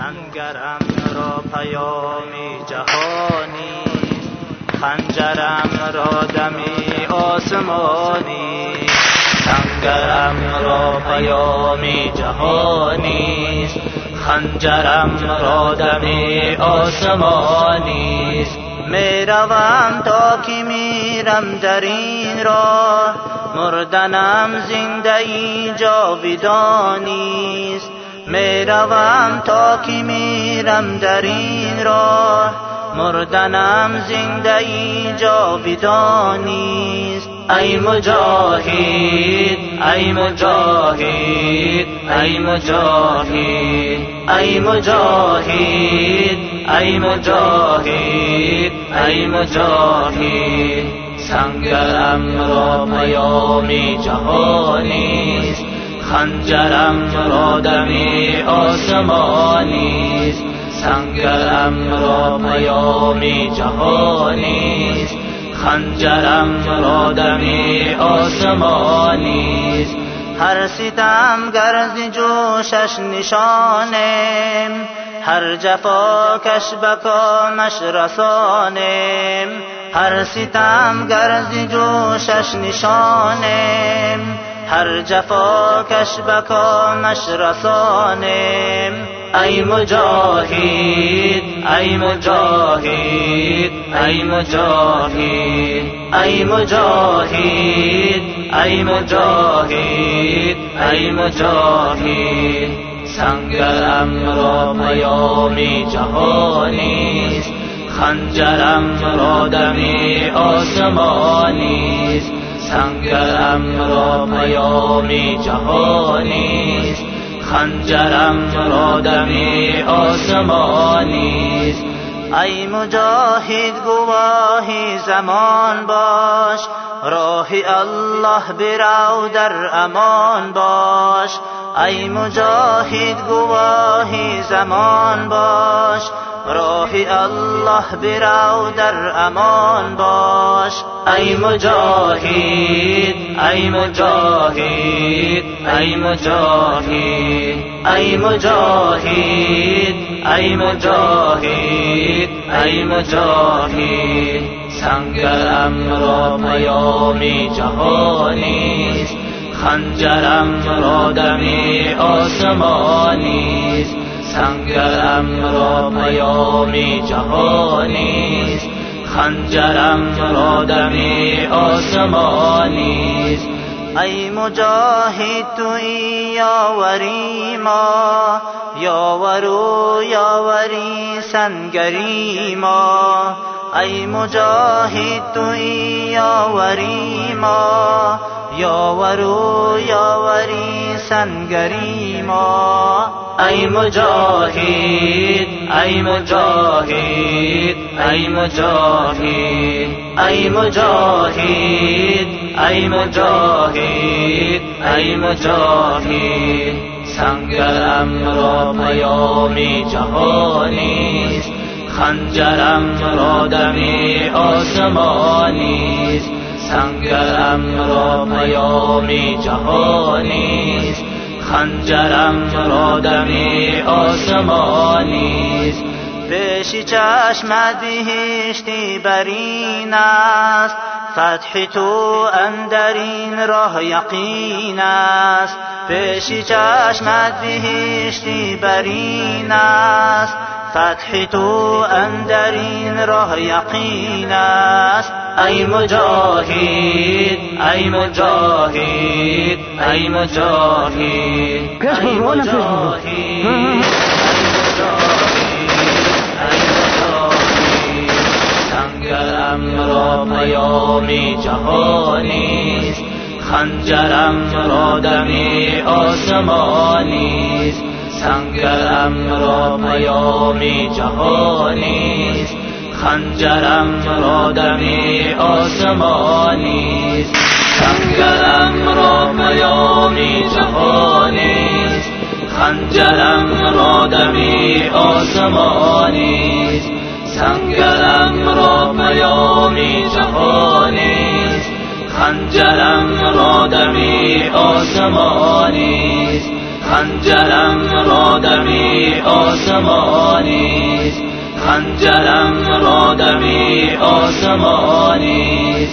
سنگرم را پیامی جهانی خنجرم را دمی آسمانی. سنگرم را پیامی جهانی خنجرم را دمی آسمانی. می‌روم تا که میرم در این راه مردنم زنده ای جاویدانیست می‌روم تا که میرم در این راه. مردنم زنده ای جاویدانیست ای مجاهد ای مجاهد ای مجاهد ای مجاهد ای مجاهد ای مجاهد. سنگرم را پیامی جهانیست خنجرم را دمی آسمانیست سنگرم را پیامی جهانیست خنجرم را دمی آسمانیست هر ستم گرز جوشش نشانم هر جفا کش بکامش رسانم هر ستم گرز جوشش نشانم هر جفا کش بکامش رسانم ای مجاهد ای مجاهد ای مجاهد ای مجاهد ای مجاهد ای مجاهد. سنگرم را پیامی جهانیست خنجرم را دمی آسمانیست سنگرم را پیامی جهانیست خنجرم را دمی آسمانیست ای مجاهد گواهی زمان باش. راه الله برو در امان باش. ای مجاهد گواهی زمان باش. راه الله برو در امان باش. ای مجاهد ای مجاهد ای مجاهد ای مجاهد ای مجاهد ای مجاهد. سنگرم را پیامی جهانیست خنجرم را دمی آسمانیست سنگرم را پیامی جهانیست خنجرم را دمی آسمانیست ای مجاهد تو یاوری ما یاورو یاوری سنگری ما. ای مجاهد تو یاوری ما یاورو یاوری سنگری ما. ای مجاهد ای مجاهد ای مجاهد ای مجاهد ای مجاهد ای مجاهد. سنگرم را پیامی جهانیست خنجرم را دمی آسمانیست سنگرم را پیامی جهانیست خنجرم را دمی آسمانیست پیش چشمت بهشتی برین است. فتح تو اندرین راه یقین است. پیش چشمت برین است. فتح تو اندرین راه یقین است. ای مجاهد ای مجاهد ای مجاهد ای مجاهد سنگرم را پیامی جهانیست خنجرم را دمی آسمانیست سنگرم را پیامی جهانیست خنجرم را دمی آسمانیست سنگرم را پیامی جهانیست خنجرم را دمی آسمانیست سنگرم را پیامی جهانیست خنجرم را دمی آسمانیست خنجرم را دمی آسمانی خنجرم را دمی آسمانی.